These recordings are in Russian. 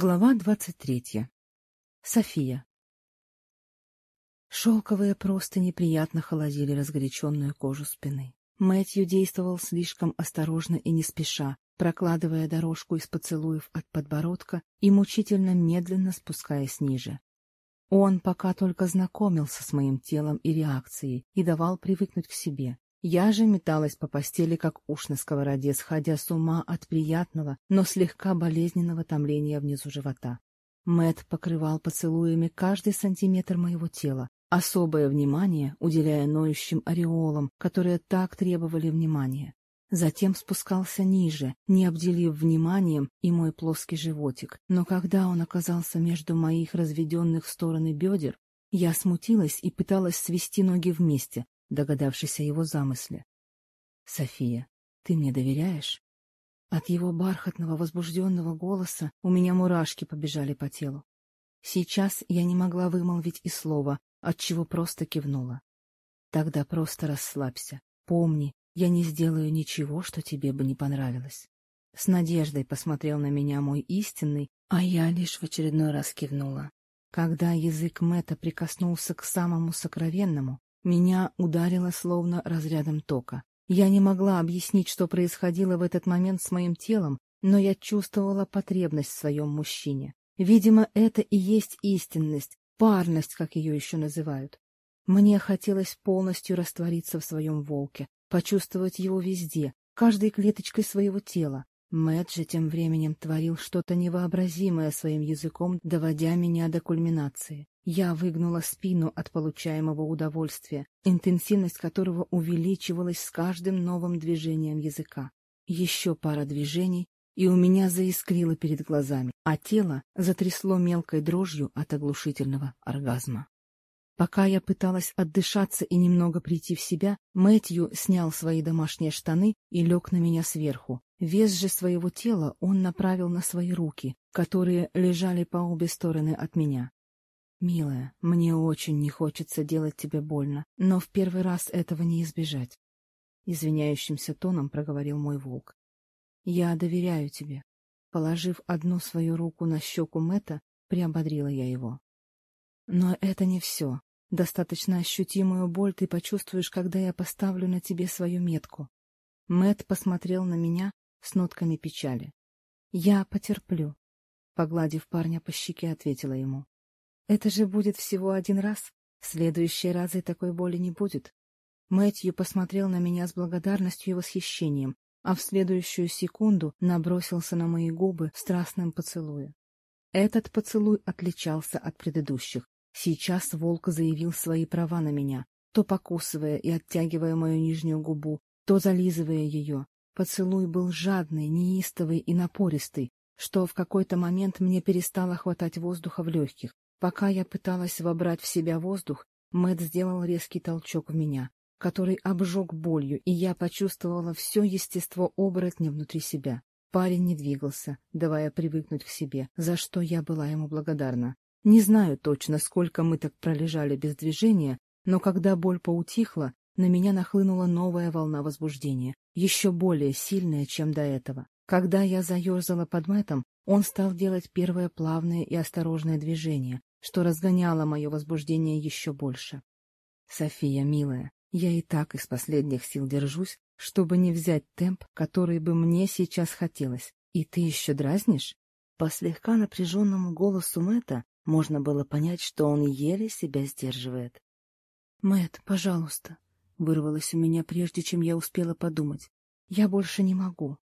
Глава 23. София. Шелковые просто неприятно холодили разгоряченную кожу спины. Мэтью действовал слишком осторожно и не спеша, прокладывая дорожку из поцелуев от подбородка и мучительно медленно спускаясь ниже. Он пока только знакомился с моим телом и реакцией и давал привыкнуть к себе, я же металась по постели, как уж на сковороде, сходя с ума от приятного, но слегка болезненного томления внизу живота. Мэт покрывал поцелуями каждый сантиметр моего тела, особое внимание уделяя ноющим ореолам, которые так требовали внимания. Затем спускался ниже, не обделив вниманием и мой плоский животик, но когда он оказался между моих разведенных стороны бедер, я смутилась и пыталась свести ноги вместе, дагадавшийся его замысле. София, ты мне доверяешь? От его бархатного, возбужденного голоса у меня мурашки побежали по телу. Сейчас я не могла вымолвить и слова, отчего просто кивнула. Тогда просто расслабься. Помни, я не сделаю ничего, что тебе бы не понравилось. С надеждой посмотрел на меня мой истинный, а я лишь в очередной раз кивнула. Когда язык Мэтта прикоснулся к самому сокровенному, меня ударило словно разрядом тока. Я не могла объяснить, что происходило в этот момент с моим телом, но я чувствовала потребность в своем мужчине. Видимо, это и есть истинность, парность, как ее еще называют. Мне хотелось полностью раствориться в своем волке, почувствовать его везде, каждой клеточкой своего тела. Мэтт же тем временем творил что-то невообразимое своим языком, доводя меня до кульминации. Я выгнула спину от получаемого удовольствия, интенсивность которого увеличивалась с каждым новым движением языка. Еще пара движений, и у меня заискрило перед глазами, а тело затрясло мелкой дрожью от оглушительного оргазма. Пока я пыталась отдышаться и немного прийти в себя, Мэтью снял свои домашние штаны и лег на меня сверху. Вес же своего тела он направил на свои руки, которые лежали по обе стороны от меня. «Милая, мне очень не хочется делать тебе больно, но в первый раз этого не избежать», — извиняющимся тоном проговорил мой волк. «Я доверяю тебе». Положив одну свою руку на щеку Мэтта, приободрила я его. «Но это не все. Достаточно ощутимую боль ты почувствуешь, когда я поставлю на тебе свою метку». Мэт посмотрел на меня с нотками печали. «Я потерплю», — погладив парня по щеке, ответила ему. Это же будет всего один раз. В следующий раз такой боли не будет. Мэтью посмотрел на меня с благодарностью и восхищением, а в следующую секунду набросился на мои губы страстным поцелуем. Этот поцелуй отличался от предыдущих. Сейчас волк заявил свои права на меня, то покусывая и оттягивая мою нижнюю губу, то зализывая ее. Поцелуй был жадный, неистовый и напористый, что в какой-то момент мне перестало хватать воздуха в легких. Пока я пыталась вобрать в себя воздух, Мэтт сделал резкий толчок в меня, который обжег болью, и я почувствовала все естество оборотня внутри себя. Парень не двигался, давая привыкнуть к себе, за что я была ему благодарна. Не знаю точно, сколько мы так пролежали без движения, но когда боль поутихла, на меня нахлынула новая волна возбуждения, еще более сильная, чем до этого. Когда я заерзала под мэтом, он стал делать первое плавное и осторожное движение, что разгоняло мое возбуждение еще больше. «София, милая, я и так из последних сил держусь, чтобы не взять темп, который бы мне сейчас хотелось. И ты еще дразнишь?» По слегка напряженному голосу Мэтта можно было понять, что он еле себя сдерживает. Мэт, пожалуйста», — вырвалось у меня, прежде чем я успела подумать. «Я больше не могу.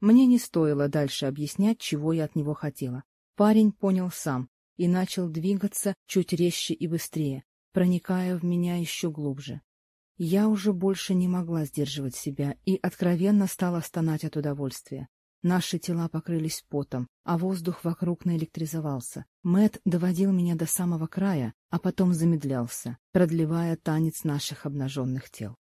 Мне не стоило дальше объяснять, чего я от него хотела. Парень понял сам и начал двигаться чуть резче и быстрее, проникая в меня еще глубже. Я уже больше не могла сдерживать себя и откровенно стала стонать от удовольствия. Наши тела покрылись потом, а воздух вокруг наэлектризовался. Мэт доводил меня до самого края, а потом замедлялся, продлевая танец наших обнаженных тел.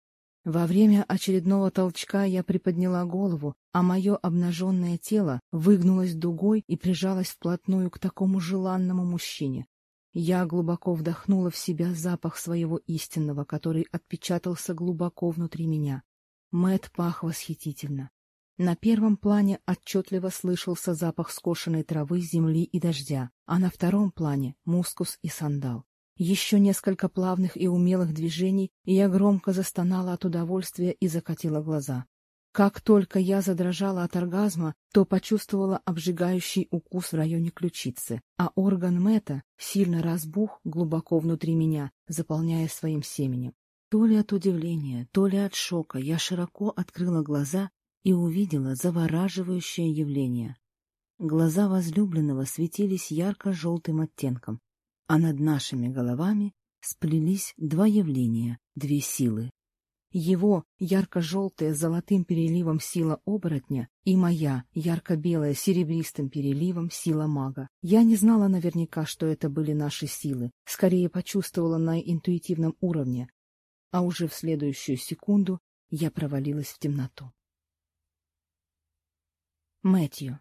Во время очередного толчка я приподняла голову, а мое обнаженное тело выгнулось дугой и прижалось вплотную к такому желанному мужчине. Я глубоко вдохнула в себя запах своего истинного, который отпечатался глубоко внутри меня. Мэт пах восхитительно. На первом плане отчетливо слышался запах скошенной травы, земли и дождя, а на втором плане — мускус и сандал. Еще несколько плавных и умелых движений, и я громко застонала от удовольствия и закатила глаза. Как только я задрожала от оргазма, то почувствовала обжигающий укус в районе ключицы, а орган Мэтта сильно разбух глубоко внутри меня, заполняя своим семенем. То ли от удивления, то ли от шока я широко открыла глаза и увидела завораживающее явление. Глаза возлюбленного светились ярко-желтым оттенком, а над нашими головами сплелись два явления, две силы. Его ярко-желтая золотым переливом сила оборотня и моя ярко-белая серебристым переливом сила мага. Я не знала наверняка, что это были наши силы, скорее почувствовала на интуитивном уровне, а уже в следующую секунду я провалилась в темноту. Мэтью.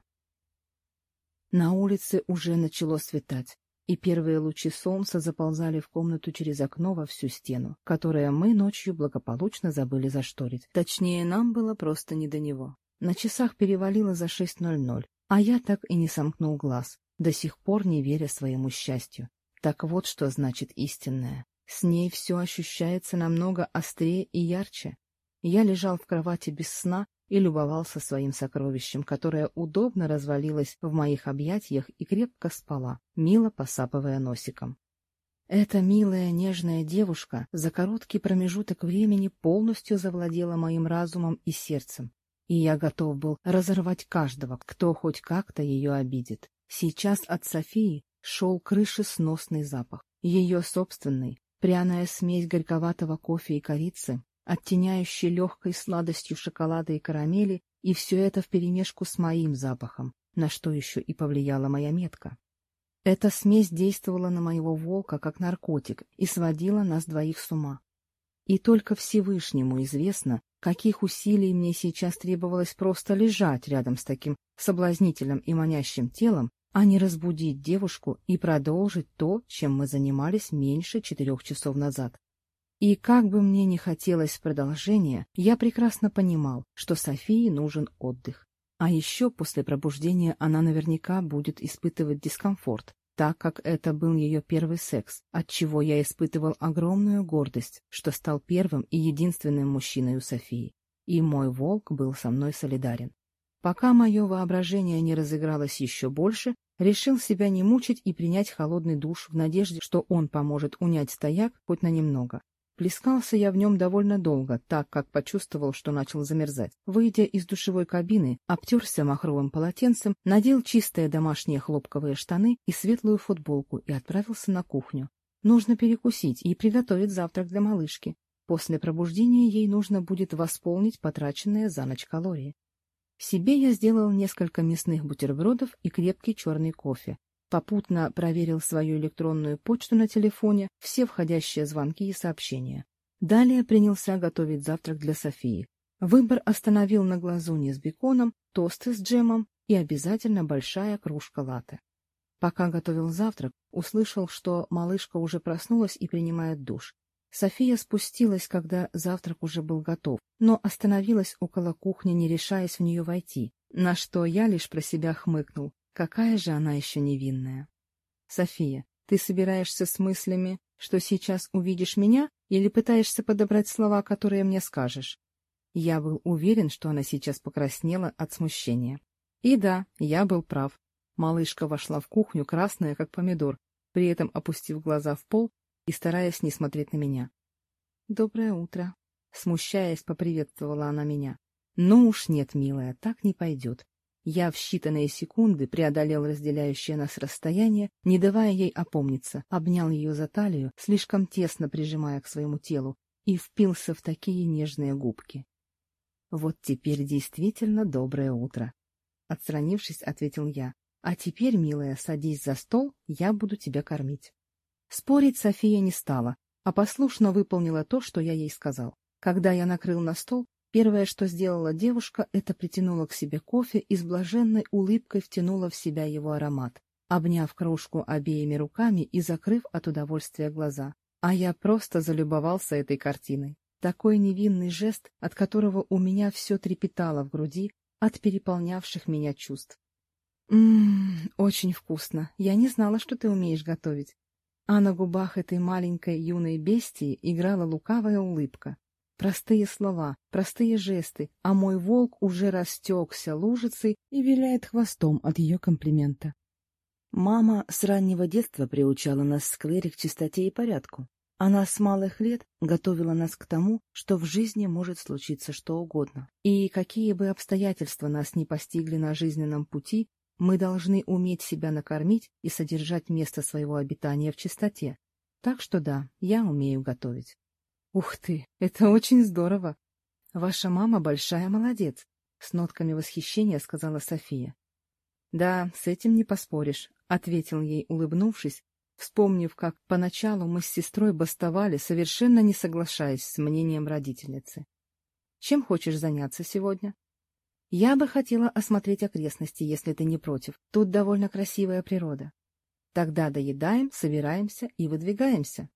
На улице уже начало светать и первые лучи солнца заползали в комнату через окно во всю стену, которое мы ночью благополучно забыли зашторить. Точнее, нам было просто не до него. На часах перевалило за 6.00, а я так и не сомкнул глаз, до сих пор не веря своему счастью. Так вот, что значит истинное. С ней все ощущается намного острее и ярче. Я лежал в кровати без сна и любовался своим сокровищем, которое удобно развалилось в моих объятиях и крепко спала, мило посапывая носиком. Эта милая, нежная девушка за короткий промежуток времени полностью завладела моим разумом и сердцем, и я готов был разорвать каждого, кто хоть как-то ее обидит. Сейчас от Софии шел крышесносный запах, ее собственный, пряная смесь горьковатого кофе и корицы, оттеняющий легкой сладостью шоколада и карамели, и все это вперемешку с моим запахом, на что еще и повлияла моя метка. Эта смесь действовала на моего волка как наркотик и сводила нас двоих с ума. И только Всевышнему известно, каких усилий мне сейчас требовалось просто лежать рядом с таким соблазнительным и манящим телом, а не разбудить девушку и продолжить то, чем мы занимались меньше четырех часов назад. И как бы мне не хотелось продолжения, я прекрасно понимал, что Софии нужен отдых. А еще после пробуждения она наверняка будет испытывать дискомфорт, так как это был ее первый секс, от чего я испытывал огромную гордость, что стал первым и единственным мужчиной у Софии. И мой волк был со мной солидарен. Пока мое воображение не разыгралось еще больше, решил себя не мучить и принять холодный душ в надежде, что он поможет унять стояк хоть на немного. Плескался я в нем довольно долго, так как почувствовал, что начал замерзать. Выйдя из душевой кабины, обтерся махровым полотенцем, надел чистые домашние хлопковые штаны и светлую футболку и отправился на кухню. Нужно перекусить и приготовить завтрак для малышки. После пробуждения ей нужно будет восполнить потраченные за ночь калории. Себе я сделал несколько мясных бутербродов и крепкий черный кофе, попутно проверил свою электронную почту на телефоне, все входящие звонки и сообщения. Далее принялся готовить завтрак для Софии. Выбор остановил на глазу не с беконом, тосты с джемом и обязательно большая кружка латы. Пока готовил завтрак, услышал, что малышка уже проснулась и принимает душ. София спустилась, когда завтрак уже был готов, но остановилась около кухни, не решаясь в нее войти, на что я лишь про себя хмыкнул. Какая же она еще невинная. София, ты собираешься с мыслями, что сейчас увидишь меня, или пытаешься подобрать слова, которые мне скажешь? Я был уверен, что она сейчас покраснела от смущения. И да, я был прав. Малышка вошла в кухню, красная, как помидор, при этом опустив глаза в пол и стараясь не смотреть на меня. «Доброе утро», — смущаясь, поприветствовала она меня. «Ну уж нет, милая, так не пойдет. Я в считанные секунды преодолел разделяющее нас расстояние, не давая ей опомниться, обнял ее за талию, слишком тесно прижимая к своему телу, и впился в такие нежные губки. «Вот теперь действительно доброе утро!» Отстранившись, ответил я. «А теперь, милая, садись за стол, я буду тебя кормить». Спорить София не стала, а послушно выполнила то, что я ей сказал. Когда я накрыл на стол, Первое, что сделала девушка, это притянула к себе кофе и с блаженной улыбкой втянула в себя его аромат, обняв кружку обеими руками и закрыв от удовольствия глаза. А я просто залюбовался этой картиной. Такой невинный жест, от которого у меня все трепетало в груди от переполнявших меня чувств. «Ммм, очень вкусно. Я не знала, что ты умеешь готовить». А на губах этой маленькой юной бестии играла лукавая улыбка. Простые слова, простые жесты, а мой волк уже растекся лужицей и виляет хвостом от ее комплимента. Мама с раннего детства приучала нас с Клэри к чистоте и порядку. Она с малых лет готовила нас к тому, что в жизни может случиться что угодно. И какие бы обстоятельства нас не постигли на жизненном пути, мы должны уметь себя накормить и содержать место своего обитания в чистоте. Так что да, я умею готовить. Ух ты, это очень здорово. Ваша мама большая молодец, с нотками восхищения сказала София. Да, с этим не поспоришь, ответил ей, улыбнувшись, вспомнив, как поначалу мы с сестрой бастовали, совершенно не соглашаясь с мнением родительницы. Чем хочешь заняться сегодня? Я бы хотела осмотреть окрестности, если ты не против. Тут довольно красивая природа. Тогда доедаем, собираемся и выдвигаемся.